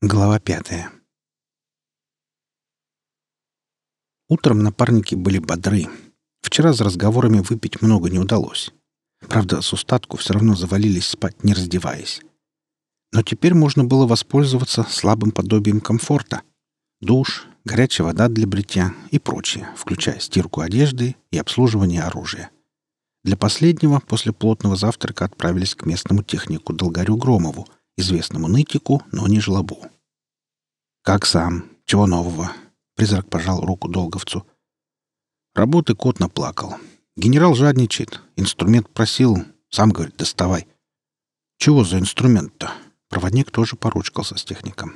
Глава пятая. Утром напарники были бодры. Вчера за разговорами выпить много не удалось. Правда, с устатку все равно завалились спать, не раздеваясь. Но теперь можно было воспользоваться слабым подобием комфорта. Душ, горячая вода для бритья и прочее, включая стирку одежды и обслуживание оружия. Для последнего после плотного завтрака отправились к местному технику Долгарю Громову — известному нытику, но не жлобу. «Как сам? Чего нового?» Призрак пожал руку Долговцу. Работы кот наплакал. Генерал жадничает. Инструмент просил. Сам говорит, доставай. Чего за инструмент-то? Проводник тоже поручкался с техником.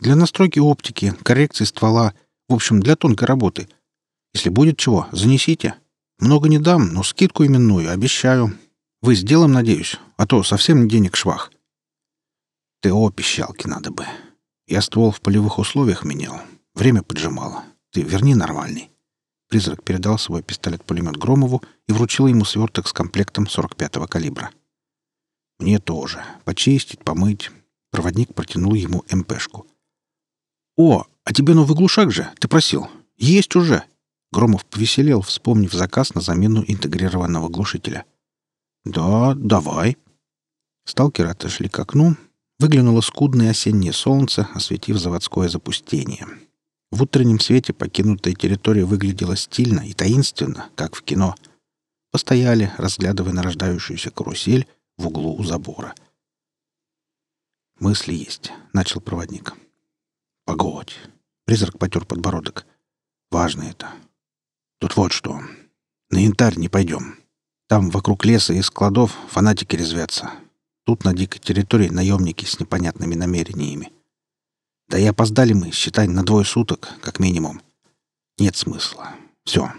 Для настройки оптики, коррекции ствола. В общем, для тонкой работы. Если будет чего, занесите. Много не дам, но скидку именную, обещаю. Вы с надеюсь, а то совсем денег швах. ТО пищалки надо бы. Я ствол в полевых условиях менял. Время поджимало. Ты верни нормальный. Призрак передал свой пистолет-пулемет Громову и вручил ему сверток с комплектом 45-го калибра. Мне тоже. Почистить, помыть. Проводник протянул ему МПшку. «О, а тебе новый глушак же? Ты просил. Есть уже!» Громов повеселел, вспомнив заказ на замену интегрированного глушителя. «Да, давай». Сталкеры отошли к окну, Выглянуло скудное осеннее солнце, осветив заводское запустение. В утреннем свете покинутая территория выглядела стильно и таинственно, как в кино. Постояли, разглядывая нарождающуюся карусель в углу у забора. «Мысли есть», — начал проводник. «Погодь». Призрак потер подбородок. «Важно это. Тут вот что. На янтарь не пойдем. Там вокруг леса и складов фанатики резвятся. Тут на дикой территории наемники с непонятными намерениями. Да и опоздали мы, считай, на двое суток, как минимум. Нет смысла. Все.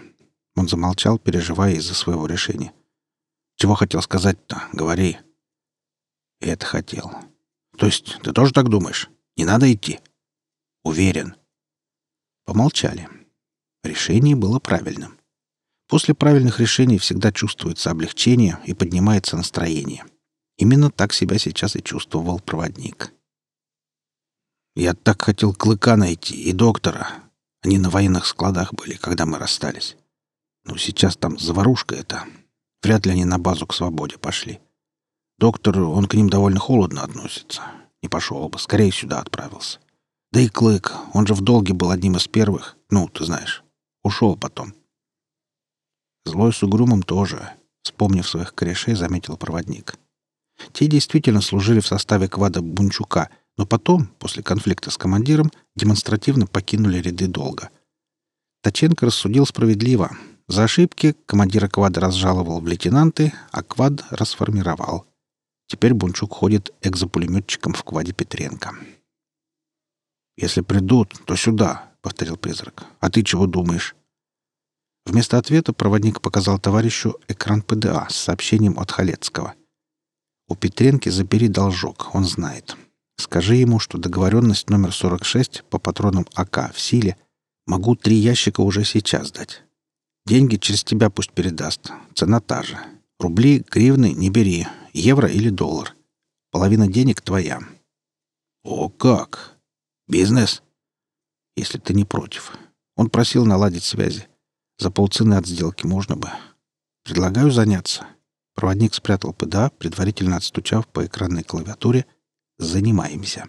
Он замолчал, переживая из-за своего решения. Чего хотел сказать-то? Говори. Это хотел. То есть ты тоже так думаешь? Не надо идти? Уверен. Помолчали. Решение было правильным. После правильных решений всегда чувствуется облегчение и поднимается настроение. — Именно так себя сейчас и чувствовал проводник. «Я так хотел клыка найти и доктора. Они на военных складах были, когда мы расстались. Но сейчас там заварушка это. Вряд ли они на базу к свободе пошли. Доктор, он к ним довольно холодно относится. Не пошел бы, скорее сюда отправился. Да и Клык, он же в долге был одним из первых. Ну, ты знаешь. Ушел потом. Злой с угрюмом тоже, вспомнив своих корешей, заметил проводник. Те действительно служили в составе квада Бунчука, но потом, после конфликта с командиром, демонстративно покинули ряды долга. Таченко рассудил справедливо. За ошибки командира квада разжаловал в лейтенанты, а квад расформировал. Теперь Бунчук ходит экзопулеметчиком в кваде Петренко. «Если придут, то сюда», — повторил призрак. «А ты чего думаешь?» Вместо ответа проводник показал товарищу экран ПДА с сообщением от Халецкого — у Петренки забери должок, он знает. Скажи ему, что договоренность номер 46 по патронам АК в силе. Могу три ящика уже сейчас дать. Деньги через тебя пусть передаст. Цена та же. Рубли, гривны не бери. Евро или доллар. Половина денег твоя. О, как! Бизнес? Если ты не против. Он просил наладить связи. За полцены от сделки можно бы. Предлагаю заняться. Проводник спрятал ПДА, предварительно отстучав по экранной клавиатуре «Занимаемся».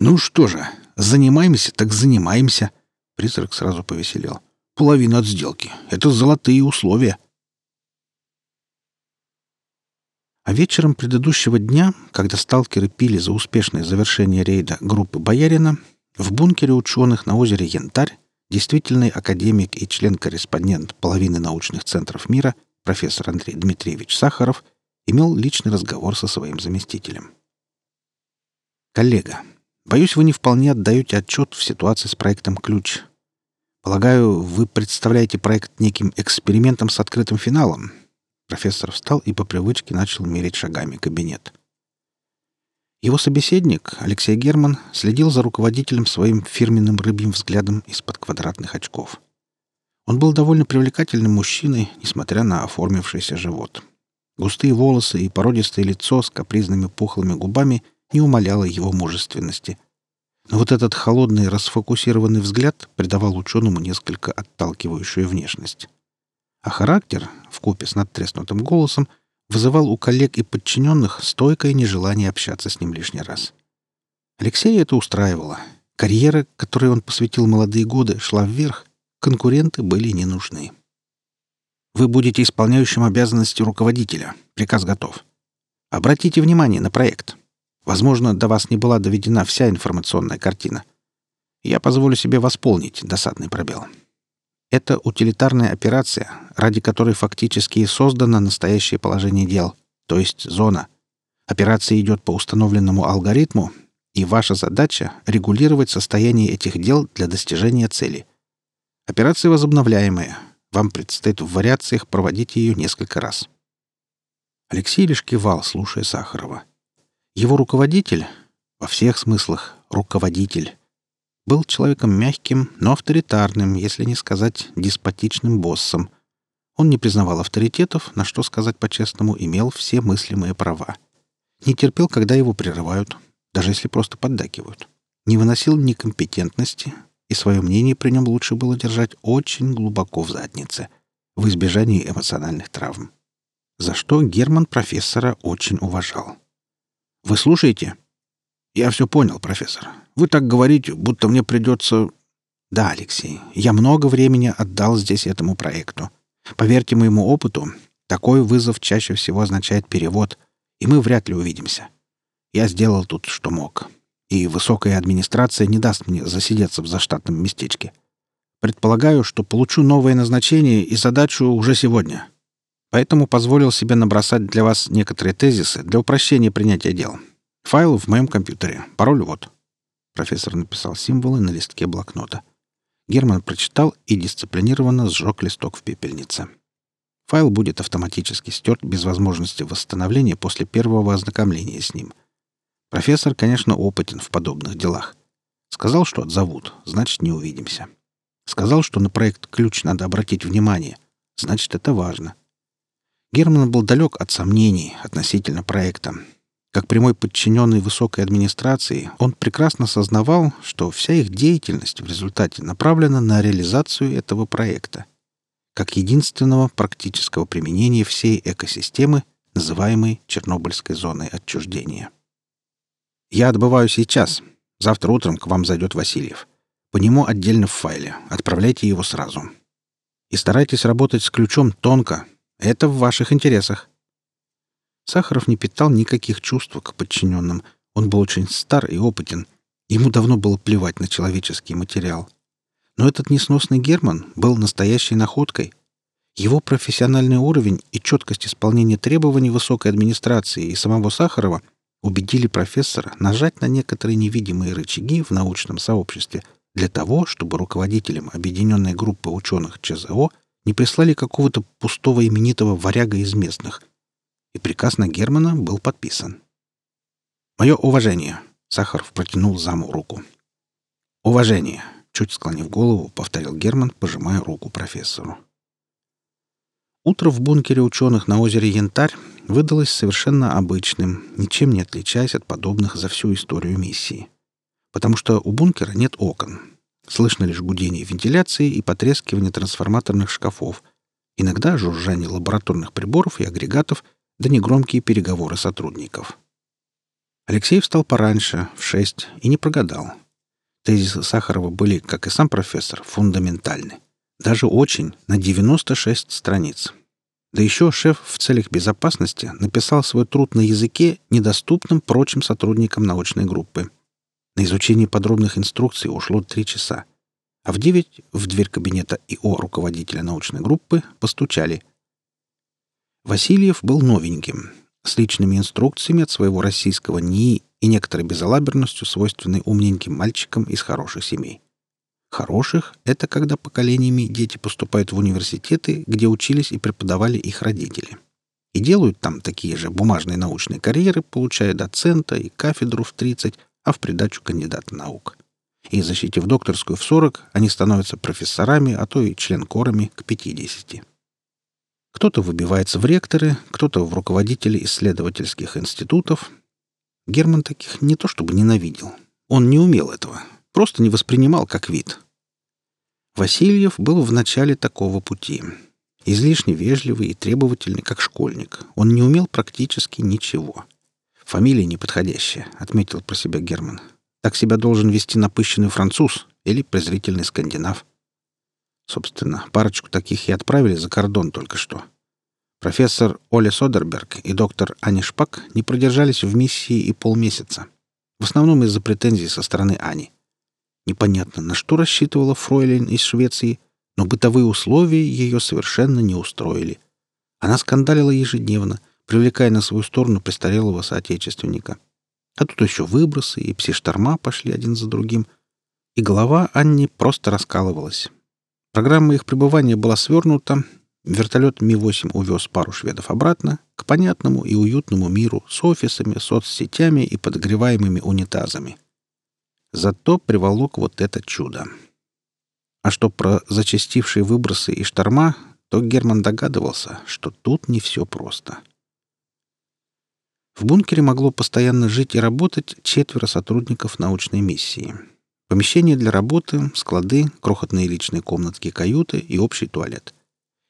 «Ну что же, занимаемся, так занимаемся!» Призрак сразу повеселел. «Половина от сделки. Это золотые условия!» А вечером предыдущего дня, когда сталкеры пили за успешное завершение рейда группы Боярина, в бункере ученых на озере Янтарь действительный академик и член-корреспондент половины научных центров мира профессор Андрей Дмитриевич Сахаров имел личный разговор со своим заместителем. «Коллега, боюсь, вы не вполне отдаете отчет в ситуации с проектом «Ключ». Полагаю, вы представляете проект неким экспериментом с открытым финалом?» Профессор встал и по привычке начал мерить шагами кабинет. Его собеседник, Алексей Герман, следил за руководителем своим фирменным рыбьим взглядом из-под квадратных очков. Он был довольно привлекательным мужчиной, несмотря на оформившийся живот. Густые волосы и породистое лицо с капризными пухлыми губами не умаляло его мужественности. Но вот этот холодный, расфокусированный взгляд придавал ученому несколько отталкивающую внешность. А характер, вкупе с надтреснутым голосом, вызывал у коллег и подчиненных стойкое нежелание общаться с ним лишний раз. Алексея это устраивало. Карьера, которой он посвятил молодые годы, шла вверх, конкуренты были не нужны. Вы будете исполняющим обязанности руководителя. Приказ готов. Обратите внимание на проект. Возможно, до вас не была доведена вся информационная картина. Я позволю себе восполнить досадный пробел. Это утилитарная операция, ради которой фактически и создано настоящее положение дел, то есть зона. Операция идет по установленному алгоритму, и ваша задача — регулировать состояние этих дел для достижения цели. Операция возобновляемая. Вам предстоит в вариациях проводить ее несколько раз. Алексей лишь кивал, слушая Сахарова. Его руководитель, во всех смыслах руководитель, был человеком мягким, но авторитарным, если не сказать деспотичным боссом. Он не признавал авторитетов, на что сказать по-честному, имел все мыслимые права. Не терпел, когда его прерывают, даже если просто поддакивают. Не выносил некомпетентности, и свое мнение при нем лучше было держать очень глубоко в заднице, в избежании эмоциональных травм. За что Герман профессора очень уважал. «Вы слушаете?» «Я все понял, профессор. Вы так говорите, будто мне придется...» «Да, Алексей, я много времени отдал здесь этому проекту. Поверьте моему опыту, такой вызов чаще всего означает перевод, и мы вряд ли увидимся. Я сделал тут, что мог. И высокая администрация не даст мне засидеться в заштатном местечке. Предполагаю, что получу новое назначение и задачу уже сегодня. Поэтому позволил себе набросать для вас некоторые тезисы для упрощения принятия дел. Файл в моем компьютере. Пароль вот. Профессор написал символы на листке блокнота. Герман прочитал и дисциплинированно сжег листок в пепельнице. Файл будет автоматически стерт без возможности восстановления после первого ознакомления с ним. Профессор, конечно, опытен в подобных делах. Сказал, что отзовут, значит, не увидимся. Сказал, что на проект «Ключ» надо обратить внимание, значит, это важно. Герман был далек от сомнений относительно проекта, как прямой подчиненный высокой администрации, он прекрасно сознавал, что вся их деятельность в результате направлена на реализацию этого проекта, как единственного практического применения всей экосистемы, называемой Чернобыльской зоной отчуждения. «Я отбываю сейчас. Завтра утром к вам зайдет Васильев. По нему отдельно в файле. Отправляйте его сразу. И старайтесь работать с ключом тонко. Это в ваших интересах. Сахаров не питал никаких чувств к подчиненным. Он был очень стар и опытен. Ему давно было плевать на человеческий материал. Но этот несносный Герман был настоящей находкой. Его профессиональный уровень и четкость исполнения требований высокой администрации и самого Сахарова убедили профессора нажать на некоторые невидимые рычаги в научном сообществе для того, чтобы руководителям объединенной группы ученых ЧЗО не прислали какого-то пустого именитого варяга из местных — и приказ на Германа был подписан. «Мое уважение!» — Сахаров протянул заму руку. «Уважение!» — чуть склонив голову, повторил Герман, пожимая руку профессору. Утро в бункере ученых на озере Янтарь выдалось совершенно обычным, ничем не отличаясь от подобных за всю историю миссии. Потому что у бункера нет окон. Слышно лишь гудение вентиляции и потрескивание трансформаторных шкафов, иногда жужжание лабораторных приборов и агрегатов — да негромкие переговоры сотрудников. Алексей встал пораньше, в шесть, и не прогадал. Тезисы Сахарова были, как и сам профессор, фундаментальны. Даже очень, на 96 страниц. Да еще шеф в целях безопасности написал свой труд на языке, недоступном прочим сотрудникам научной группы. На изучение подробных инструкций ушло три часа. А в девять в дверь кабинета ИО руководителя научной группы постучали — Васильев был новеньким, с личными инструкциями от своего российского НИИ и некоторой безалаберностью, свойственной умненьким мальчикам из хороших семей. Хороших — это когда поколениями дети поступают в университеты, где учились и преподавали их родители. И делают там такие же бумажные научные карьеры, получая доцента и кафедру в 30, а в придачу кандидата наук. И защитив докторскую в 40, они становятся профессорами, а то и член-корами к 50. Кто-то выбивается в ректоры, кто-то в руководители исследовательских институтов. Герман таких не то чтобы ненавидел. Он не умел этого, просто не воспринимал как вид. Васильев был в начале такого пути. Излишне вежливый и требовательный, как школьник. Он не умел практически ничего. Фамилия неподходящая, отметил про себя Герман. Так себя должен вести напыщенный француз или презрительный скандинав. Собственно, парочку таких и отправили за кордон только что. Профессор Оля Содерберг и доктор Ани Шпак не продержались в миссии и полмесяца. В основном из-за претензий со стороны Ани. Непонятно, на что рассчитывала фройлен из Швеции, но бытовые условия ее совершенно не устроили. Она скандалила ежедневно, привлекая на свою сторону престарелого соотечественника. А тут еще выбросы и пси-шторма пошли один за другим. И голова Анни просто раскалывалась. Программа их пребывания была свернута. Вертолет Ми-8 увез пару шведов обратно к понятному и уютному миру с офисами, соцсетями и подогреваемыми унитазами. Зато приволок вот это чудо. А что про зачастившие выбросы и шторма, то Герман догадывался, что тут не все просто. — в бункере могло постоянно жить и работать четверо сотрудников научной миссии. Помещение для работы, склады, крохотные личные комнатки каюты и общий туалет.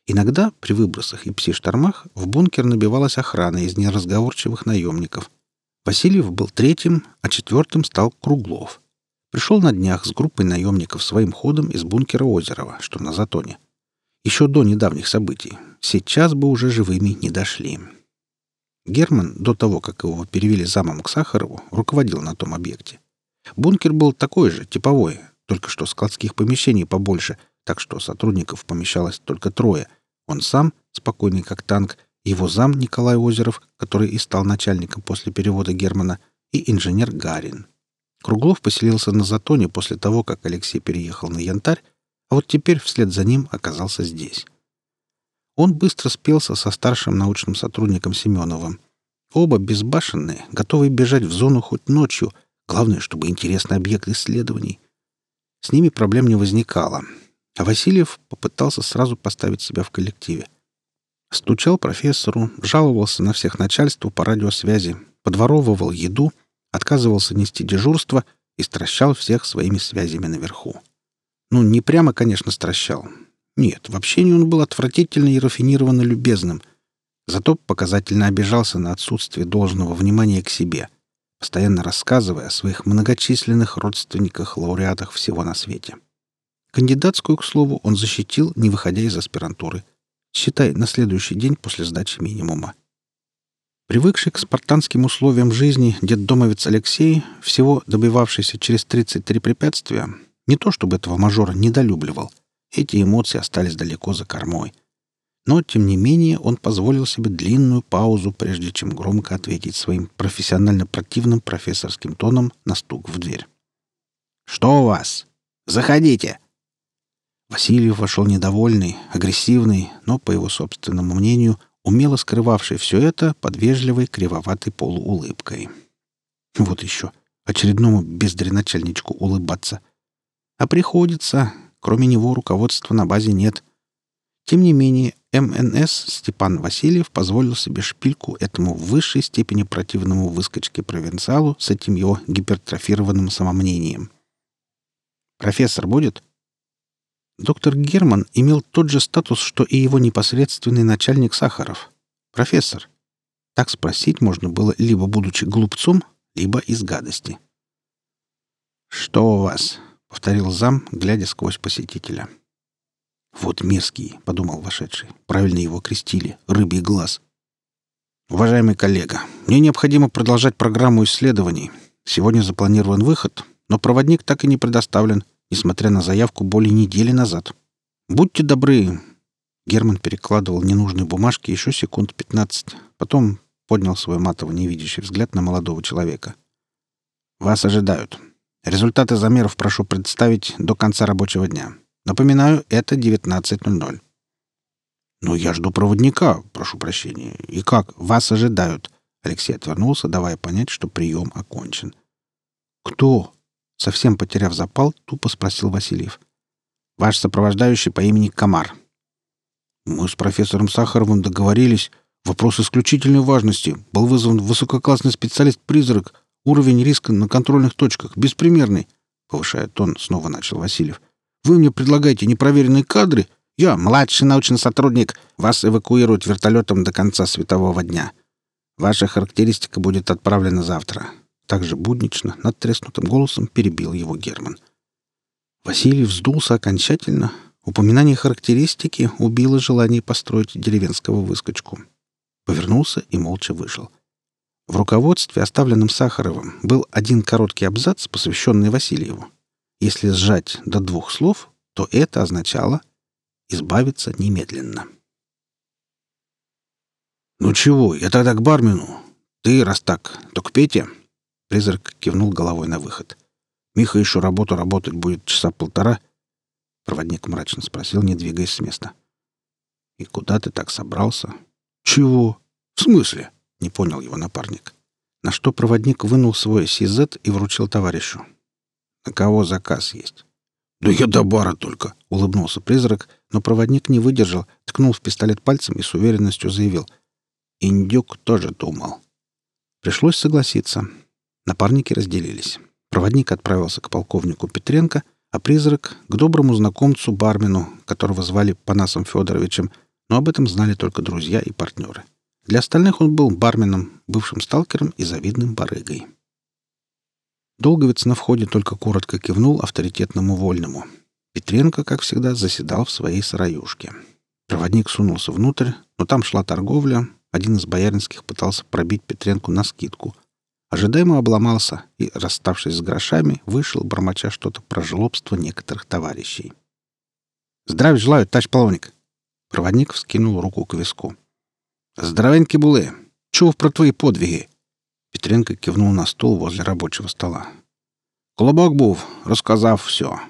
Иногда при выбросах и пси-штормах в бункер набивалась охрана из неразговорчивых наемников. Васильев был третьим, а четвертым стал Круглов. Пришел на днях с группой наемников своим ходом из бункера Озерова, что на Затоне. Еще до недавних событий. Сейчас бы уже живыми не дошли. Герман, до того, как его перевели замом к Сахарову, руководил на том объекте. Бункер был такой же, типовой, только что складских помещений побольше, так что сотрудников помещалось только трое. Он сам, спокойный как танк, его зам Николай Озеров, который и стал начальником после перевода Германа, и инженер Гарин. Круглов поселился на Затоне после того, как Алексей переехал на Янтарь, а вот теперь вслед за ним оказался здесь. Он быстро спелся со старшим научным сотрудником Семеновым. Оба безбашенные, готовые бежать в зону хоть ночью. Главное, чтобы интересный объект исследований. С ними проблем не возникало. А Васильев попытался сразу поставить себя в коллективе. Стучал профессору, жаловался на всех начальству по радиосвязи, подворовывал еду, отказывался нести дежурство и стращал всех своими связями наверху. Ну, не прямо, конечно, стращал. Нет, в общении он был отвратительно и рафинированно любезным. Зато показательно обижался на отсутствие должного внимания к себе, постоянно рассказывая о своих многочисленных родственниках-лауреатах всего на свете. Кандидатскую, к слову, он защитил, не выходя из аспирантуры. Считай, на следующий день после сдачи минимума. Привыкший к спартанским условиям жизни детдомовец Алексей, всего добивавшийся через 33 препятствия, не то чтобы этого мажора недолюбливал — эти эмоции остались далеко за кормой. Но, тем не менее, он позволил себе длинную паузу, прежде чем громко ответить своим профессионально противным профессорским тоном на стук в дверь. «Что у вас? Заходите!» Васильев вошел недовольный, агрессивный, но, по его собственному мнению, умело скрывавший все это под вежливой кривоватой полуулыбкой. Вот еще очередному бездреначальничку улыбаться. А приходится, Кроме него руководства на базе нет. Тем не менее, МНС Степан Васильев позволил себе шпильку этому в высшей степени противному выскочке-провинциалу с этим его гипертрофированным самомнением. «Профессор будет?» Доктор Герман имел тот же статус, что и его непосредственный начальник Сахаров. «Профессор». Так спросить можно было либо будучи глупцом, либо из гадости. «Что у вас?» — повторил зам, глядя сквозь посетителя. «Вот мерзкий», — подумал вошедший. «Правильно его крестили. Рыбий глаз». «Уважаемый коллега, мне необходимо продолжать программу исследований. Сегодня запланирован выход, но проводник так и не предоставлен, несмотря на заявку более недели назад. Будьте добры». Герман перекладывал ненужные бумажки еще секунд пятнадцать, потом поднял свой матово невидящий взгляд на молодого человека. «Вас ожидают. Результаты замеров прошу представить до конца рабочего дня. Напоминаю, это 19.00. «Но я жду проводника, прошу прощения. И как? Вас ожидают». Алексей отвернулся, давая понять, что прием окончен. «Кто?» Совсем потеряв запал, тупо спросил Васильев. «Ваш сопровождающий по имени Комар». «Мы с профессором Сахаровым договорились. Вопрос исключительной важности. Был вызван высококлассный специалист-призрак. Уровень риска на контрольных точках беспримерный, — повышая тон, снова начал Васильев. Вы мне предлагаете непроверенные кадры? Я младший научный сотрудник. Вас эвакуируют вертолетом до конца светового дня. Ваша характеристика будет отправлена завтра. Также буднично, над треснутым голосом перебил его Герман. Василий вздулся окончательно. Упоминание характеристики убило желание построить деревенского выскочку. Повернулся и молча вышел. В руководстве, оставленном Сахаровым, был один короткий абзац, посвященный Васильеву. Если сжать до двух слов, то это означало избавиться немедленно. «Ну чего, я тогда к бармену. Ты, раз так, то к Пете». Призрак кивнул головой на выход. «Миха еще работу работать будет часа полтора». Проводник мрачно спросил, не двигаясь с места. «И куда ты так собрался?» «Чего? В смысле?» — не понял его напарник. На что проводник вынул свой сизет и вручил товарищу. «На кого заказ есть?» «Да я до бара только», — улыбнулся призрак, но проводник не выдержал, ткнул в пистолет пальцем и с уверенностью заявил. «Индюк тоже думал». Пришлось согласиться. Напарники разделились. Проводник отправился к полковнику Петренко, а призрак — к доброму знакомцу бармену, которого звали Панасом Федоровичем, но об этом знали только друзья и партнеры. Для остальных он был барменом, бывшим сталкером и завидным барыгой. Долговец на входе только коротко кивнул авторитетному вольному. Петренко, как всегда, заседал в своей сыроюшке. Проводник сунулся внутрь, но там шла торговля. Один из бояринских пытался пробить Петренку на скидку. Ожидаемо обломался и, расставшись с грошами, вышел, бормоча что-то про жлобство некоторых товарищей. «Здравия желаю, товарищ половник!» Проводник вскинул руку к виску. «Здоровеньки булы! Чув про твои подвиги!» Петренко кивнул на стул возле рабочего стола. «Колобок був, рассказав все!»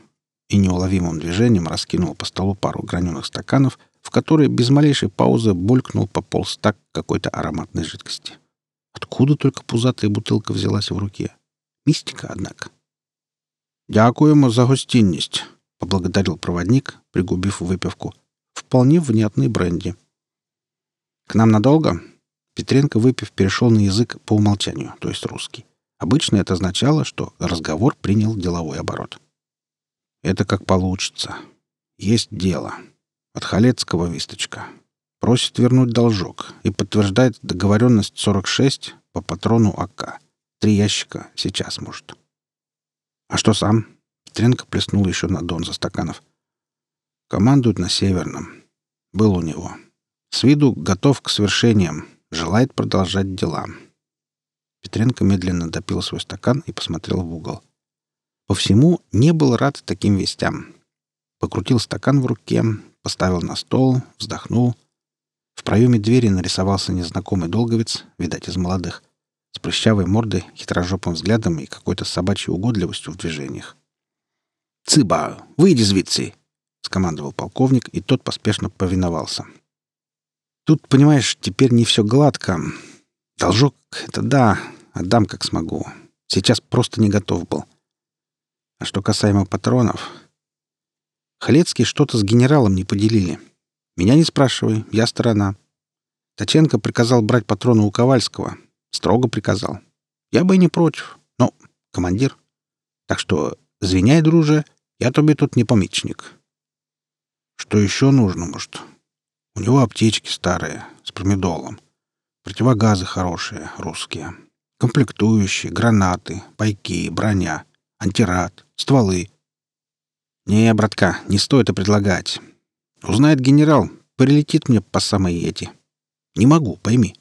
И неуловимым движением раскинул по столу пару граненых стаканов, в которые без малейшей паузы булькнул по полстак какой-то ароматной жидкости. Откуда только пузатая бутылка взялась в руке? Мистика, однако. «Дякуємо за гостинність», — поблагодарил проводник, пригубив выпивку. «Вполне внятный бренди». «К нам надолго?» Петренко, выпив, перешел на язык по умолчанию, то есть русский. Обычно это означало, что разговор принял деловой оборот. «Это как получится. Есть дело. От Халецкого висточка. Просит вернуть должок и подтверждает договоренность 46 по патрону АК. Три ящика сейчас, может. А что сам?» Петренко плеснул еще на дон за стаканов. «Командует на Северном. Был у него. С виду готов к свершениям. Желает продолжать дела. Петренко медленно допил свой стакан и посмотрел в угол. По всему не был рад таким вестям. Покрутил стакан в руке, поставил на стол, вздохнул. В проеме двери нарисовался незнакомый долговец, видать, из молодых, с прыщавой мордой, хитрожопым взглядом и какой-то собачьей угодливостью в движениях. «Цыба, выйди звідси!» — скомандовал полковник, и тот поспешно повиновался. Тут, понимаешь, теперь не все гладко. Должок — это да, отдам как смогу. Сейчас просто не готов был. А что касаемо патронов... Халецкий что-то с генералом не поделили. Меня не спрашивай, я сторона. Таченко приказал брать патроны у Ковальского. Строго приказал. Я бы и не против, но командир. Так что, извиняй, друже, я тебе тут не помечник. Что еще нужно, может? У него аптечки старые, с промедолом. Противогазы хорошие, русские. Комплектующие, гранаты, пайки, броня, антирад, стволы. Не, братка, не стоит и предлагать. Узнает генерал, прилетит мне по самой эти. Не могу, пойми.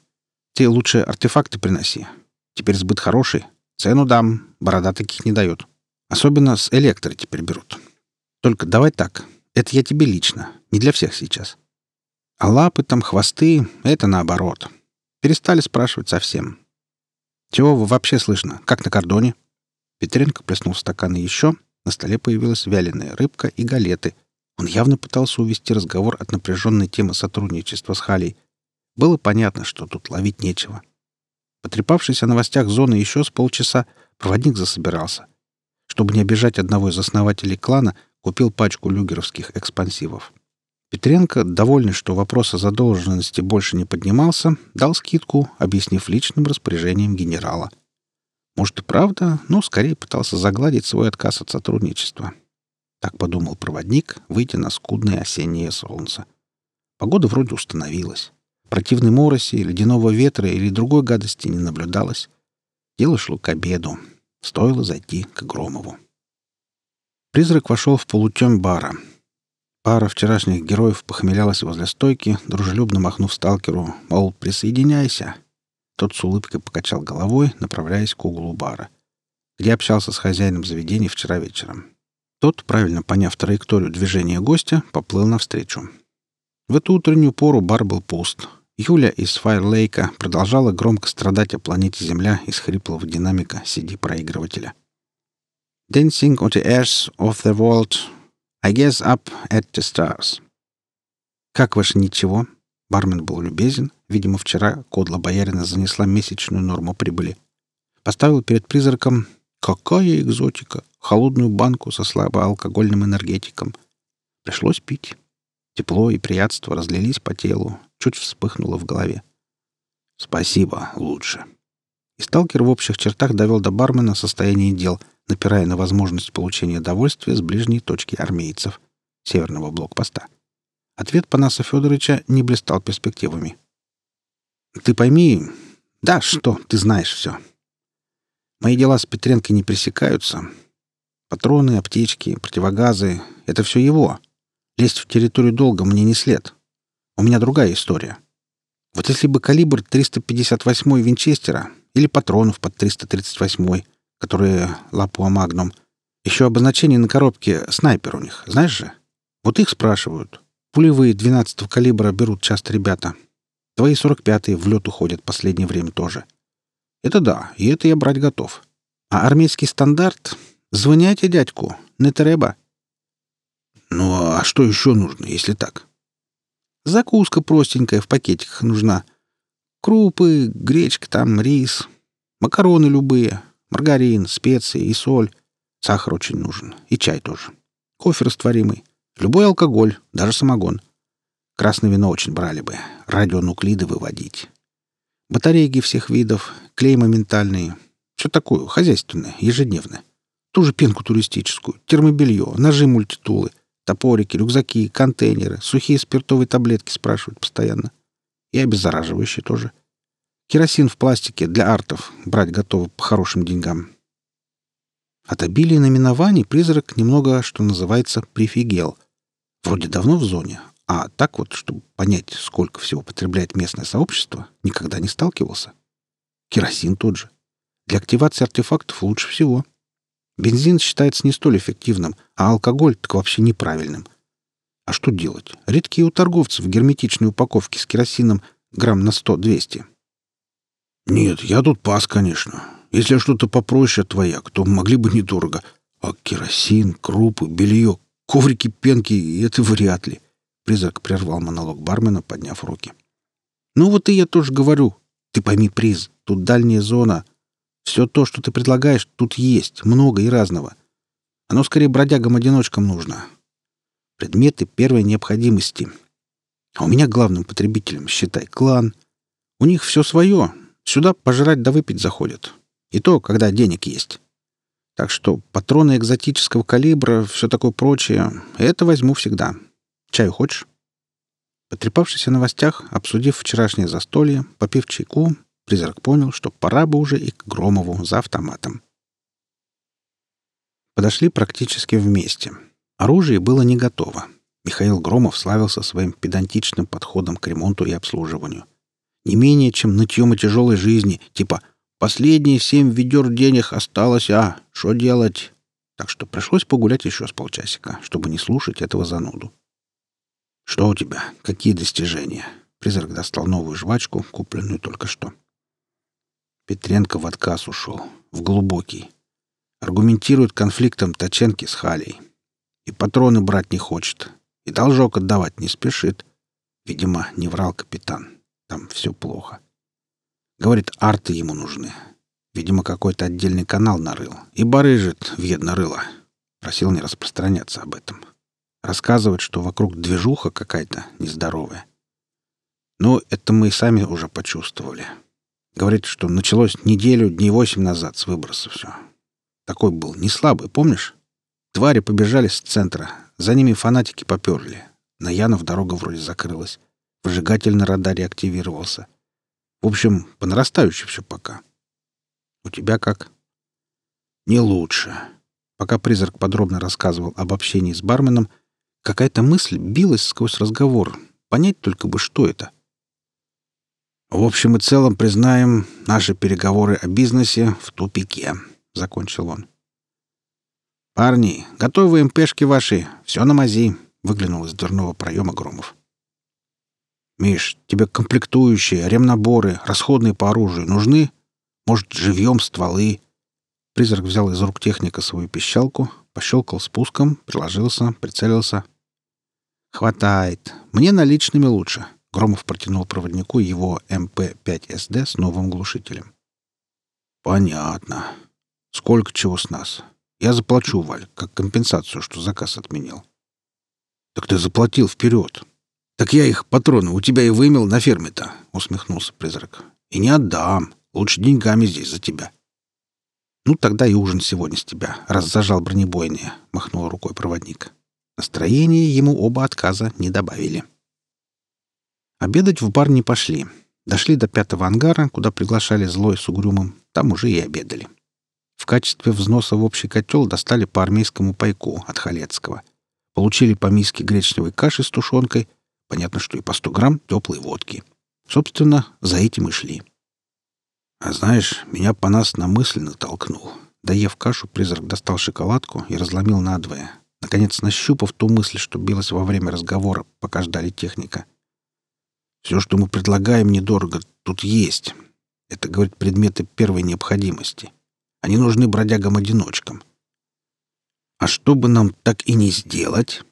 Ты лучше артефакты приноси. Теперь сбыт хороший. Цену дам, борода таких не дает. Особенно с электро теперь берут. Только давай так. Это я тебе лично, не для всех сейчас. А лапы там, хвосты — это наоборот. Перестали спрашивать совсем. Чего вы вообще слышно? Как на кордоне? Петренко плеснул стаканы еще. На столе появилась вяленая рыбка и галеты. Он явно пытался увести разговор от напряженной темы сотрудничества с Халей. Было понятно, что тут ловить нечего. Потрепавшись о новостях зоны еще с полчаса, проводник засобирался. Чтобы не обижать одного из основателей клана, купил пачку люгеровских экспансивов. Петренко, довольный, что вопрос о задолженности больше не поднимался, дал скидку, объяснив личным распоряжением генерала. Может и правда, но скорее пытался загладить свой отказ от сотрудничества. Так подумал проводник, выйдя на скудное осеннее солнце. Погода вроде установилась. Противной мороси, ледяного ветра или другой гадости не наблюдалось. Дело шло к обеду. Стоило зайти к Громову. Призрак вошел в полутем бара. Пара вчерашних героев похмелялась возле стойки, дружелюбно махнув сталкеру, мол, присоединяйся. Тот с улыбкой покачал головой, направляясь к углу бара, где общался с хозяином заведения вчера вечером. Тот, правильно поняв траекторию движения гостя, поплыл навстречу. В эту утреннюю пору бар был пуст. Юля из Файрлейка продолжала громко страдать о планете Земля из хриплого динамика CD-проигрывателя. «Dancing on the airs of the world, I guess up at the stars». «Как ваше ничего?» Бармен был любезен. Видимо, вчера кодла боярина занесла месячную норму прибыли. Поставил перед призраком Какая экзотика! Холодную банку со слабоалкогольным энергетиком. Пришлось пить. Тепло и приятство разлились по телу, чуть вспыхнуло в голове. «Спасибо, лучше». И сталкер в общих чертах довел до бармена состояние дел, напирая на возможность получения удовольствия с ближней точки армейцев, северного блокпоста. Ответ Панаса Федоровича не блистал перспективами. «Ты пойми... Да, что, ты знаешь все. Мои дела с Петренко не пресекаются. Патроны, аптечки, противогазы — это все его. Лезть в территорию долга мне не след. У меня другая история. Вот если бы калибр 358 Винчестера или патронов под 338, которые Лапуа Магнум, еще обозначение на коробке снайпер у них, знаешь же? Вот их спрашивают. Пулевые 12 калибра берут часто ребята. Твои 45-е в лед уходят последнее время тоже. — это да, и это я брать готов. А армейский стандарт? Звоняйте дядьку, не треба. Ну, а что еще нужно, если так? Закуска простенькая в пакетиках нужна. Крупы, гречка там, рис, макароны любые, маргарин, специи и соль. Сахар очень нужен. И чай тоже. Кофе растворимый. Любой алкоголь, даже самогон. Красное вино очень брали бы. Радионуклиды выводить. Батарейки всех видов, клей моментальный. Все такое, хозяйственное, ежедневное. Ту же пенку туристическую, термобелье, ножи мультитулы, топорики, рюкзаки, контейнеры, сухие спиртовые таблетки спрашивают постоянно. И обеззараживающие тоже. Керосин в пластике для артов брать готовы по хорошим деньгам. От обилия наименований призрак немного, что называется, прифигел. Вроде давно в зоне, а так вот, чтобы понять, сколько всего потребляет местное сообщество, никогда не сталкивался. Керосин тот же. Для активации артефактов лучше всего. Бензин считается не столь эффективным, а алкоголь так вообще неправильным. А что делать? Редкие у торговцев герметичные упаковки с керосином грамм на 100-200. Нет, я тут пас, конечно. Если что-то попроще твояк, то могли бы недорого. А керосин, крупы, белье, коврики, пенки — это вряд ли. Призрак прервал монолог бармена, подняв руки. «Ну вот и я тоже говорю. Ты пойми, приз, тут дальняя зона. Все то, что ты предлагаешь, тут есть, много и разного. Оно скорее бродягам-одиночкам нужно. Предметы первой необходимости. А у меня главным потребителем, считай, клан. У них все свое. Сюда пожрать да выпить заходят. И то, когда денег есть. Так что патроны экзотического калибра, все такое прочее, это возьму всегда. Чаю хочешь?» Потрепавшись о новостях, обсудив вчерашнее застолье, попив чайку, призрак понял, что пора бы уже и к Громову за автоматом. Подошли практически вместе. Оружие было не готово. Михаил Громов славился своим педантичным подходом к ремонту и обслуживанию. Не менее чем нытьем о тяжелой жизни, типа «последние семь ведер денег осталось, а что делать?» Так что пришлось погулять еще с полчасика, чтобы не слушать этого зануду. «Что у тебя? Какие достижения?» Призрак достал новую жвачку, купленную только что. Петренко в отказ ушел. В глубокий. Аргументирует конфликтом Таченки с Халей. И патроны брать не хочет. И должок отдавать не спешит. Видимо, не врал капитан. Там все плохо. Говорит, арты ему нужны. Видимо, какой-то отдельный канал нарыл. И барыжит видно рыло. Просил не распространяться об этом. — Рассказывать, что вокруг движуха какая-то нездоровая. Но это мы и сами уже почувствовали. Говорит, что началось неделю, дней восемь назад с выброса все. Такой был, не слабый, помнишь? Твари побежали с центра. За ними фанатики поперли. На Янов дорога вроде закрылась. Выжигатель на радаре активировался. В общем, по нарастающей все пока. У тебя как? Не лучше. Пока призрак подробно рассказывал об общении с барменом, какая-то мысль билась сквозь разговор. Понять только бы, что это. В общем и целом признаем наши переговоры о бизнесе в тупике, закончил он. Парни, готовы МПшки ваши, все на мази, выглянул из дверного проема Громов. Миш, тебе комплектующие, ремнаборы, расходные по оружию нужны? Может, живьем стволы? Призрак взял из рук техника свою пищалку, пощелкал спуском, приложился, прицелился. «Хватает. Мне наличными лучше». Громов протянул проводнику его МП-5СД с новым глушителем. «Понятно. Сколько чего с нас? Я заплачу, Валь, как компенсацию, что заказ отменил». «Так ты заплатил вперед». «Так я их, патроны, у тебя и вымел на ферме-то», — усмехнулся призрак. «И не отдам. Лучше деньгами здесь за тебя». «Ну, тогда и ужин сегодня с тебя, раз зажал бронебойные», — махнул рукой проводник. Настроение ему оба отказа не добавили. Обедать в бар не пошли. Дошли до пятого ангара, куда приглашали злой с угрюмым. Там уже и обедали. В качестве взноса в общий котел достали по армейскому пайку от Халецкого. Получили по миске гречневой каши с тушенкой. Понятно, что и по 100 грамм теплой водки. Собственно, за этим и шли. А знаешь, меня по нас на мысль натолкнул. Доев кашу, призрак достал шоколадку и разломил надвое. Наконец, нащупав ту мысль, что билась во время разговора, пока ждали техника. Все, что мы предлагаем, недорого. Тут есть. Это, говорит, предметы первой необходимости. Они нужны бродягам-одиночкам. А чтобы нам так и не сделать...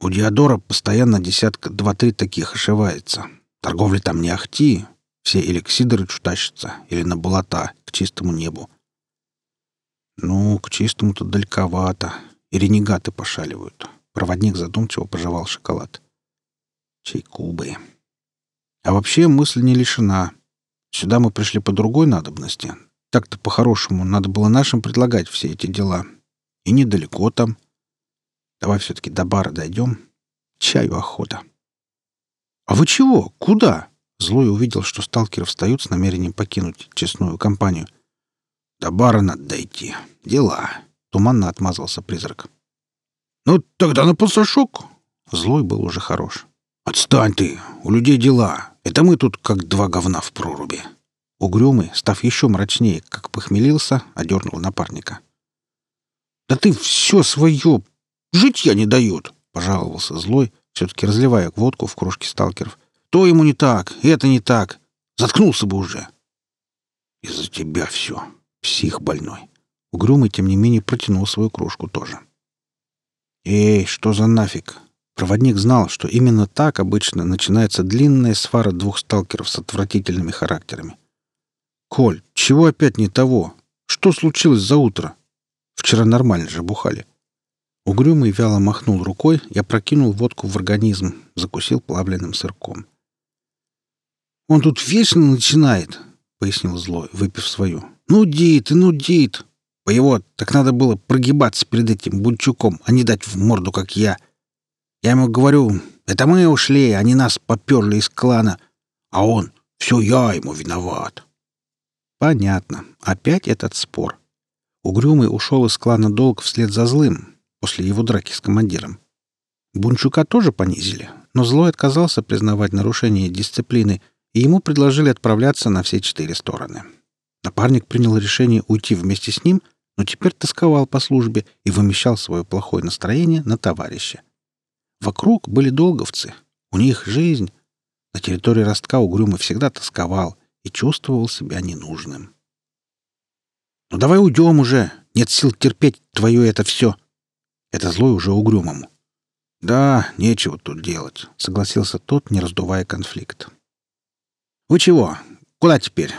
У Диодора постоянно десятка два-три таких ошивается. Торговля там не ахти, все или к или на болота, к чистому небу. Ну, к чистому-то далековато. Ренегаты пошаливают. Проводник задумчиво пожевал шоколад. Чайкубы. А вообще мысль не лишена. Сюда мы пришли по другой надобности. Так-то по-хорошему надо было нашим предлагать все эти дела. И недалеко там. Давай все-таки до бара дойдем. Чаю охота. — А вы чего? Куда? Злой увидел, что сталкеры встают с намерением покинуть честную компанию. «До бара надо дойти. Дела». Туманно отмазался призрак. «Ну, тогда на пасашок». Злой был уже хорош. «Отстань ты! У людей дела. Это мы тут как два говна в проруби». Угрюмый, став еще мрачнее, как похмелился, одернул напарника. «Да ты все свое! Жить я не дают!» — пожаловался злой, все-таки разливая водку в кружке сталкеров. То ему не так, это не так. Заткнулся бы уже. Из-за тебя все. Псих больной. Угрюмый, тем не менее, протянул свою кружку тоже. Эй, что за нафиг? Проводник знал, что именно так обычно начинается длинная свара двух сталкеров с отвратительными характерами. «Коль, чего опять не того? Что случилось за утро? Вчера нормально же бухали». Угрюмый вяло махнул рукой и опрокинул водку в организм, закусил плавленным сырком. Он тут вечно начинает, — пояснил злой, выпив свою. Нудит и нудит. По его так надо было прогибаться перед этим бунчуком, а не дать в морду, как я. Я ему говорю, это мы ушли, они нас поперли из клана. А он, все я ему виноват. Понятно. Опять этот спор. Угрюмый ушел из клана долг вслед за злым, после его драки с командиром. Бунчука тоже понизили, но злой отказался признавать нарушение дисциплины — и ему предложили отправляться на все четыре стороны. Напарник принял решение уйти вместе с ним, но теперь тосковал по службе и вымещал свое плохое настроение на товарища. Вокруг были долговцы, у них жизнь. На территории ростка Угрюмый всегда тосковал и чувствовал себя ненужным. «Ну давай уйдем уже! Нет сил терпеть твое это все!» Это злой уже Угрюмому. «Да, нечего тут делать», — согласился тот, не раздувая конфликт. «Вы чего? Куда теперь?»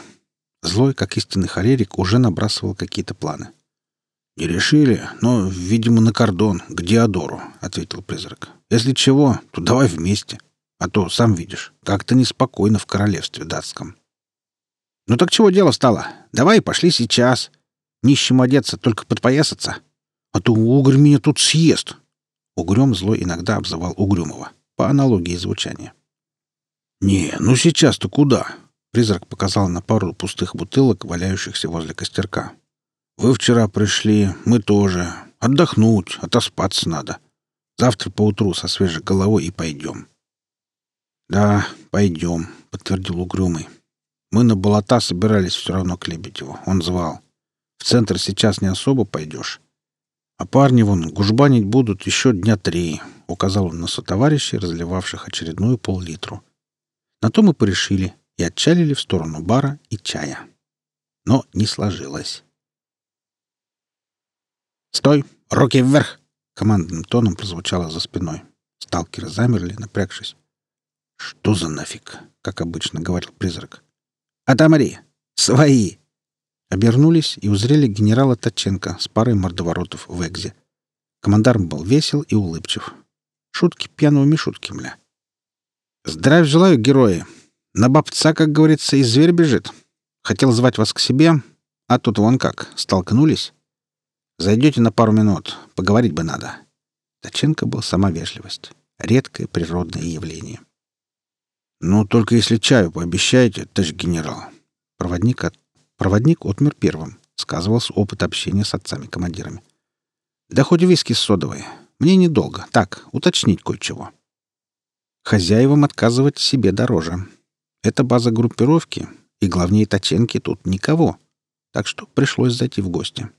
Злой, как истинный холерик, уже набрасывал какие-то планы. «Не решили, но, видимо, на кордон, к Диодору», — ответил призрак. «Если чего, то давай вместе. А то, сам видишь, как-то неспокойно в королевстве датском». «Ну так чего дело стало? Давай, пошли сейчас. Нищему одеться, только подпоясаться. А то угрь меня тут съест». Угрём злой иногда обзывал Угрюмого, по аналогии звучания. «Не, ну сейчас-то куда?» Призрак показал на пару пустых бутылок, валяющихся возле костерка. «Вы вчера пришли, мы тоже. Отдохнуть, отоспаться надо. Завтра поутру со свежей головой и пойдем». «Да, пойдем», — подтвердил Угрюмый. «Мы на болота собирались все равно к Лебедеву. Он звал. В центр сейчас не особо пойдешь. А парни вон гужбанить будут еще дня три», — указал он на сотоварищей, разливавших очередную пол-литру. На то мы порешили и отчалили в сторону бара и чая. Но не сложилось. «Стой! Руки вверх!» — командным тоном прозвучало за спиной. Сталкеры замерли, напрягшись. «Что за нафиг?» — как обычно говорил призрак. «Атамари! Свои!» Обернулись и узрели генерала Татченко с парой мордоворотов в экзе. Командарм был весел и улыбчив. Шутки пьяного Мишутки, мля. «Здравия желаю, герои! На бабца, как говорится, и зверь бежит. Хотел звать вас к себе, а тут вон как, столкнулись. Зайдете на пару минут, поговорить бы надо». Таченко был сама вежливость. Редкое природное явление. «Ну, только если чаю пообещаете, товарищ генерал». Проводник, от... Проводник отмер первым. Сказывался опыт общения с отцами-командирами. «Да хоть виски с содовой. Мне недолго. Так, уточнить кое-чего». Хозяевам отказывать себе дороже. Это база группировки, и главнее Таченки тут никого. Так что пришлось зайти в гости.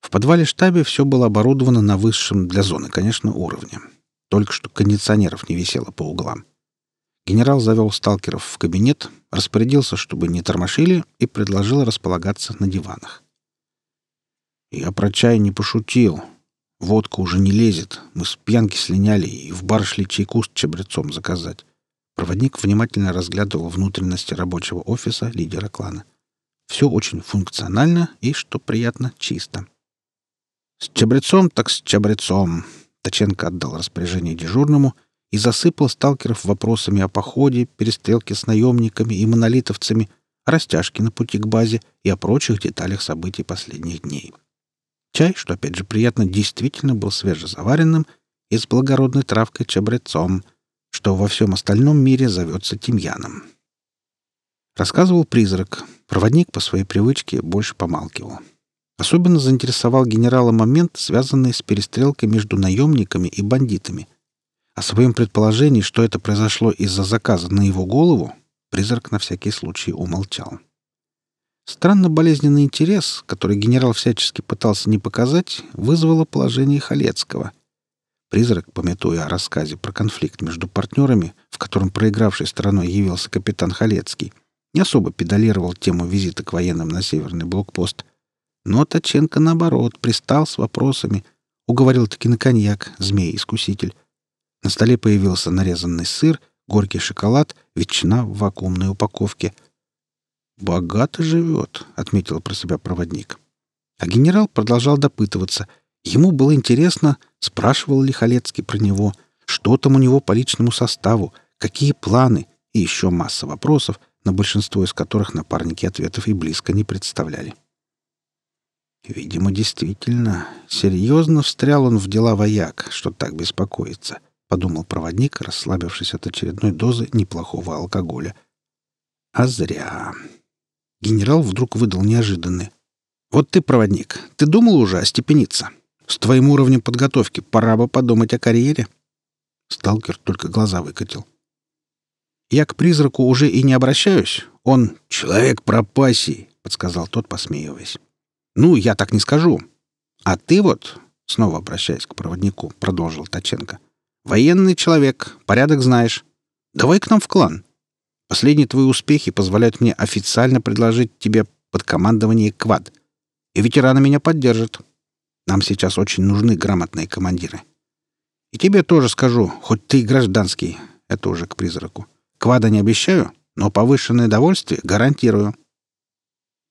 В подвале штабе все было оборудовано на высшем для зоны, конечно, уровне. Только что кондиционеров не висело по углам. Генерал завел сталкеров в кабинет, распорядился, чтобы не тормошили, и предложил располагаться на диванах. «Я про чай не пошутил. Водка уже не лезет. Мы с пьянки слиняли и в бар шли чайку с чабрецом заказать». Проводник внимательно разглядывал внутренности рабочего офиса лидера клана. Все очень функционально и, что приятно, чисто. «С чабрецом так с чабрецом!» Таченко отдал распоряжение дежурному — и засыпал сталкеров вопросами о походе, перестрелке с наемниками и монолитовцами, о растяжке на пути к базе и о прочих деталях событий последних дней. Чай, что опять же приятно, действительно был свежезаваренным и с благородной травкой чабрецом, что во всем остальном мире зовется тимьяном. Рассказывал призрак. Проводник по своей привычке больше помалкивал. Особенно заинтересовал генерала момент, связанный с перестрелкой между наемниками и бандитами — о своем предположении, что это произошло из-за заказа на его голову, призрак на всякий случай умолчал. Странно болезненный интерес, который генерал всячески пытался не показать, вызвало положение Халецкого. Призрак, пометуя о рассказе про конфликт между партнерами, в котором проигравшей стороной явился капитан Халецкий, не особо педалировал тему визита к военным на северный блокпост. Но Таченко, наоборот, пристал с вопросами, уговорил-таки на коньяк, змей-искуситель, на столе появился нарезанный сыр, горький шоколад, ветчина в вакуумной упаковке. «Богато живет», — отметил про себя проводник. А генерал продолжал допытываться. Ему было интересно, спрашивал ли Халецкий про него, что там у него по личному составу, какие планы и еще масса вопросов, на большинство из которых напарники ответов и близко не представляли. Видимо, действительно, серьезно встрял он в дела вояк, что так беспокоится подумал проводник, расслабившись от очередной дозы неплохого алкоголя. А зря. Генерал вдруг выдал неожиданное. «Вот ты, проводник, ты думал уже остепениться? С твоим уровнем подготовки пора бы подумать о карьере?» Сталкер только глаза выкатил. «Я к призраку уже и не обращаюсь. Он — человек пропасий», — подсказал тот, посмеиваясь. «Ну, я так не скажу. А ты вот...» — снова обращаясь к проводнику, продолжил Таченко — Военный человек, порядок знаешь. Давай к нам в клан. Последние твои успехи позволяют мне официально предложить тебе под командование КВАД. И ветераны меня поддержат. Нам сейчас очень нужны грамотные командиры. И тебе тоже скажу, хоть ты и гражданский, это уже к призраку. Квада не обещаю, но повышенное довольствие гарантирую.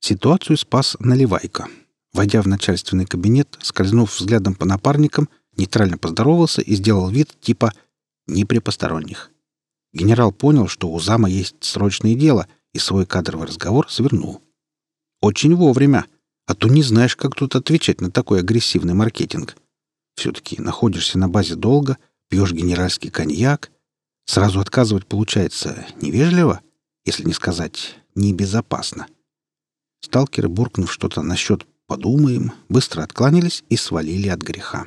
Ситуацию спас Наливайко. Войдя в начальственный кабинет, скользнув взглядом по напарникам, нейтрально поздоровался и сделал вид типа «не при посторонних». Генерал понял, что у зама есть срочное дело, и свой кадровый разговор свернул. Очень вовремя, а то не знаешь, как тут отвечать на такой агрессивный маркетинг. Все-таки находишься на базе долго, пьешь генеральский коньяк. Сразу отказывать получается невежливо, если не сказать небезопасно. Сталкеры, буркнув что-то насчет «подумаем», быстро откланялись и свалили от греха.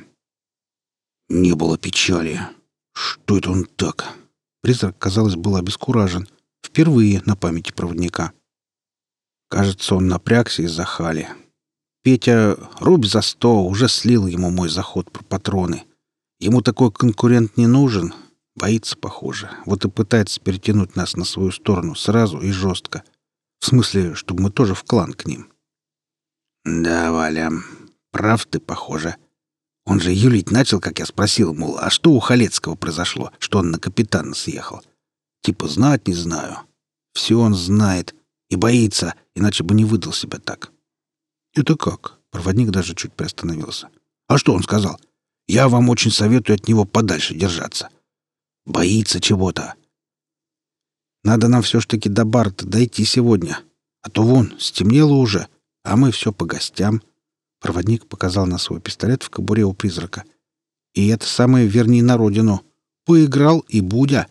Не было печали. Что это он так? Призрак, казалось, был обескуражен. Впервые на памяти проводника. Кажется, он напрягся из-за хали. Петя рубь за сто уже слил ему мой заход про патроны. Ему такой конкурент не нужен. Боится, похоже. Вот и пытается перетянуть нас на свою сторону сразу и жестко. В смысле, чтобы мы тоже в клан к ним. Да, Валя, прав ты, похоже. Он же юлить начал, как я спросил, мол, а что у Халецкого произошло, что он на капитана съехал? Типа знать не знаю. Все он знает и боится, иначе бы не выдал себя так. Это как? Проводник даже чуть приостановился. А что он сказал? Я вам очень советую от него подальше держаться. Боится чего-то. Надо нам все ж таки до Барта дойти сегодня. А то вон, стемнело уже, а мы все по гостям. Проводник показал на свой пистолет в кобуре у призрака. И это самое верни на родину. Поиграл и будя.